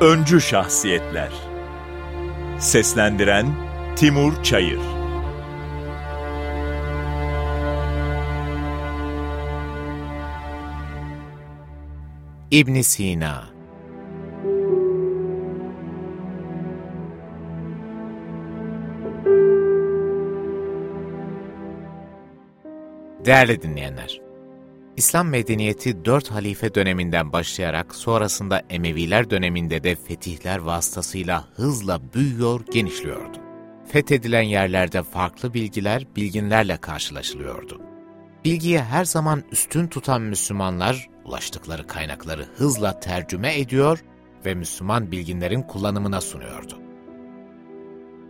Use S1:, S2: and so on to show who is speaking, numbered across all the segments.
S1: Öncü Şahsiyetler. Seslendiren Timur Çayır.
S2: İbn Sina. Değerli dinleyenler, İslam medeniyeti dört halife döneminden başlayarak sonrasında Emeviler döneminde de fetihler vasıtasıyla hızla büyüyor, genişliyordu. Fethedilen yerlerde farklı bilgiler, bilginlerle karşılaşılıyordu. Bilgiye her zaman üstün tutan Müslümanlar, ulaştıkları kaynakları hızla tercüme ediyor ve Müslüman bilginlerin kullanımına sunuyordu.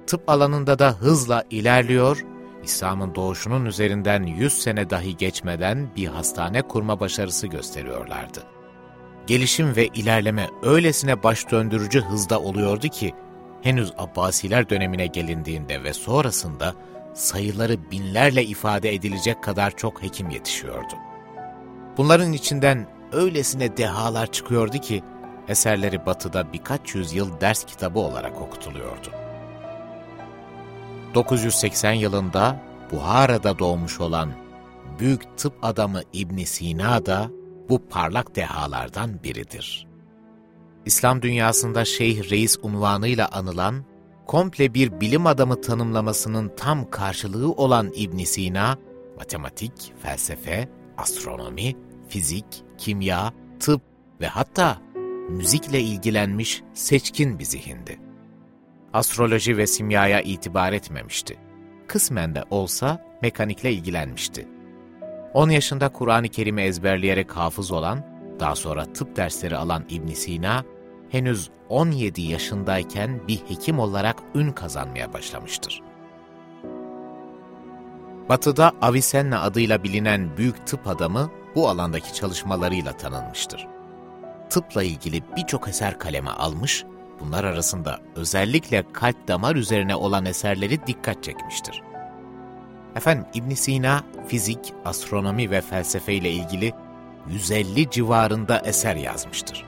S2: Tıp alanında da hızla ilerliyor İslam'ın doğuşunun üzerinden 100 sene dahi geçmeden bir hastane kurma başarısı gösteriyorlardı. Gelişim ve ilerleme öylesine baş döndürücü hızda oluyordu ki, henüz Abbasiler dönemine gelindiğinde ve sonrasında sayıları binlerle ifade edilecek kadar çok hekim yetişiyordu. Bunların içinden öylesine dehalar çıkıyordu ki, eserleri batıda birkaç yüzyıl ders kitabı olarak okutuluyordu. 980 yılında Buhara'da doğmuş olan büyük tıp adamı İbn Sina da bu parlak dehalardan biridir. İslam dünyasında Şeyh Reis unvanıyla anılan, komple bir bilim adamı tanımlamasının tam karşılığı olan İbn Sina, matematik, felsefe, astronomi, fizik, kimya, tıp ve hatta müzikle ilgilenmiş seçkin bir zihindi astroloji ve simyaya itibar etmemişti. Kısmen de olsa mekanikle ilgilenmişti. 10 yaşında Kur'an-ı Kerim'i ezberleyerek hafız olan, daha sonra tıp dersleri alan İbn Sina, henüz 17 yaşındayken bir hekim olarak ün kazanmaya başlamıştır. Batı'da Avicenna adıyla bilinen büyük tıp adamı bu alandaki çalışmalarıyla tanınmıştır. Tıpla ilgili birçok eser kaleme almış Bunlar arasında özellikle kalp damar üzerine olan eserleri dikkat çekmiştir. Efendim İbn Sina fizik, astronomi ve felsefe ile ilgili 150 civarında eser yazmıştır.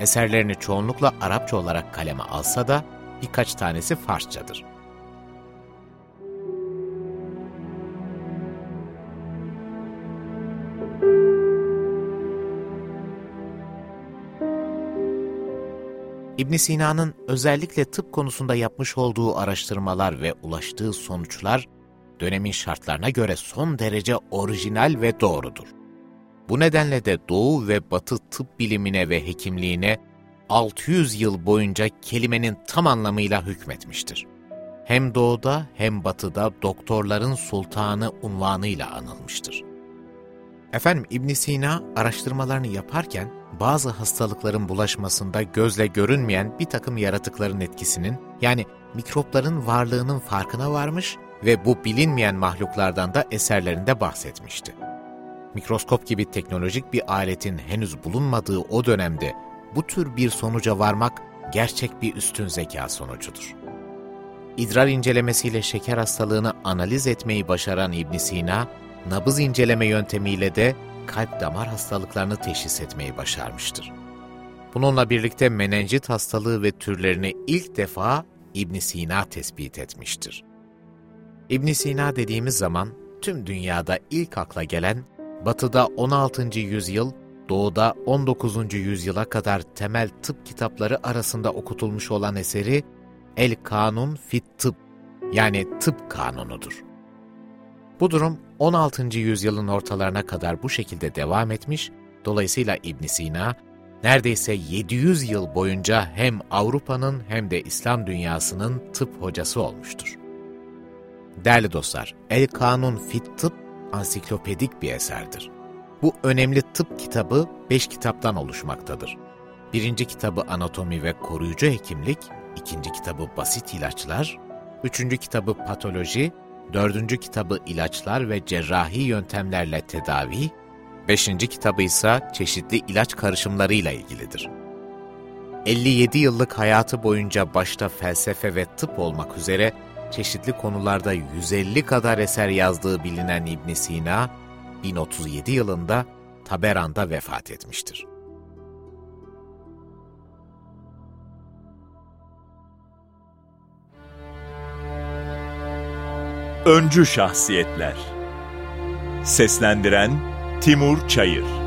S2: Eserlerini çoğunlukla Arapça olarak kaleme alsa da birkaç tanesi Farsçadır. İbn Sina'nın özellikle tıp konusunda yapmış olduğu araştırmalar ve ulaştığı sonuçlar dönemin şartlarına göre son derece orijinal ve doğrudur. Bu nedenle de Doğu ve Batı tıp bilimine ve hekimliğine 600 yıl boyunca kelimenin tam anlamıyla hükmetmiştir. Hem Doğu'da hem Batı'da doktorların sultanı unvanıyla anılmıştır. Efendim İbn Sina araştırmalarını yaparken bazı hastalıkların bulaşmasında gözle görünmeyen bir takım yaratıkların etkisinin yani mikropların varlığının farkına varmış ve bu bilinmeyen mahluklardan da eserlerinde bahsetmişti. Mikroskop gibi teknolojik bir aletin henüz bulunmadığı o dönemde bu tür bir sonuca varmak gerçek bir üstün zeka sonucudur. İdrar incelemesiyle şeker hastalığını analiz etmeyi başaran İbn Sina, nabız inceleme yöntemiyle de kalp damar hastalıklarını teşhis etmeyi başarmıştır. Bununla birlikte menenjit hastalığı ve türlerini ilk defa İbn Sina tespit etmiştir. İbn Sina dediğimiz zaman tüm dünyada ilk akla gelen, batıda 16. yüzyıl, doğuda 19. yüzyıla kadar temel tıp kitapları arasında okutulmuş olan eseri El Kanun fit Tıp yani tıp kanunudur. Bu durum 16. yüzyılın ortalarına kadar bu şekilde devam etmiş, dolayısıyla İbn Sina, neredeyse 700 yıl boyunca hem Avrupa'nın hem de İslam dünyasının tıp hocası olmuştur. Değerli dostlar, El Kanun Fit Tıp ansiklopedik bir eserdir. Bu önemli tıp kitabı 5 kitaptan oluşmaktadır. Birinci kitabı Anatomi ve Koruyucu Hekimlik, ikinci kitabı Basit İlaçlar, üçüncü kitabı Patoloji, dördüncü kitabı ilaçlar ve cerrahi yöntemlerle tedavi, beşinci kitabı ise çeşitli ilaç karışımlarıyla ilgilidir. 57 yıllık hayatı boyunca başta felsefe ve tıp olmak üzere çeşitli konularda 150 kadar eser yazdığı bilinen İbn Sina, 1037 yılında Taberan'da vefat etmiştir.
S1: Öncü Şahsiyetler. Seslendiren Timur Çayır